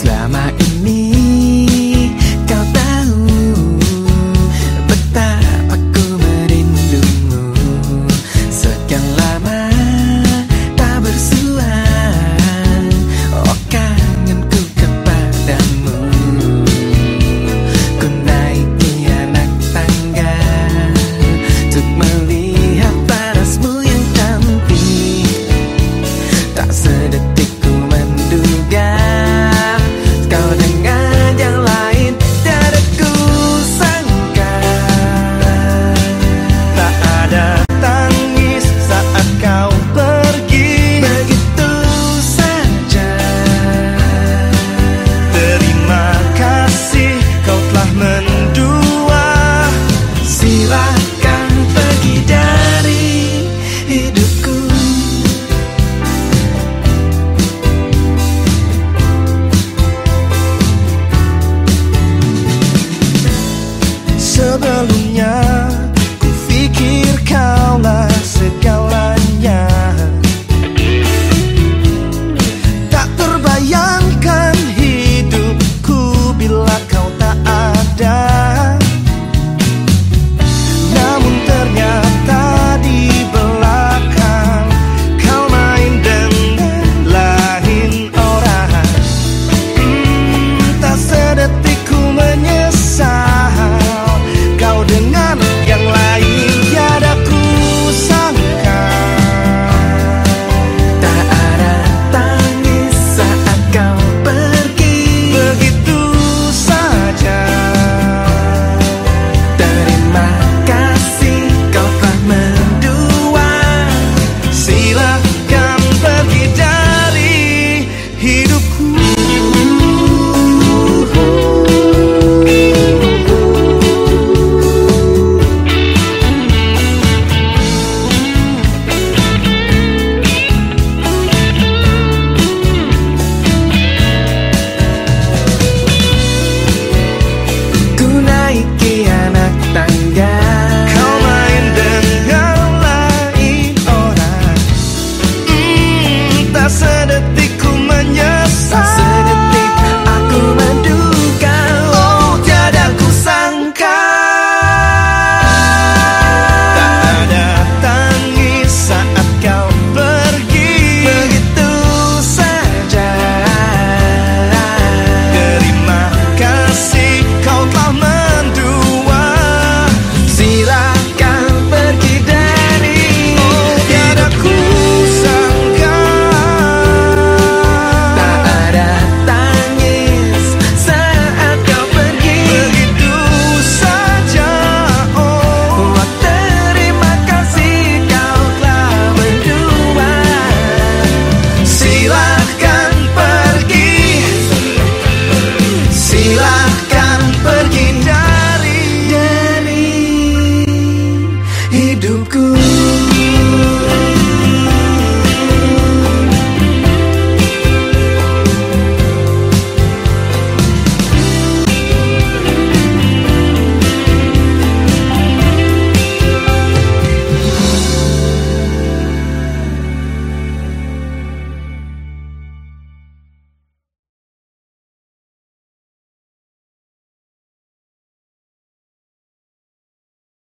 Selama ini sebelumnya Ku pikir kaulah segala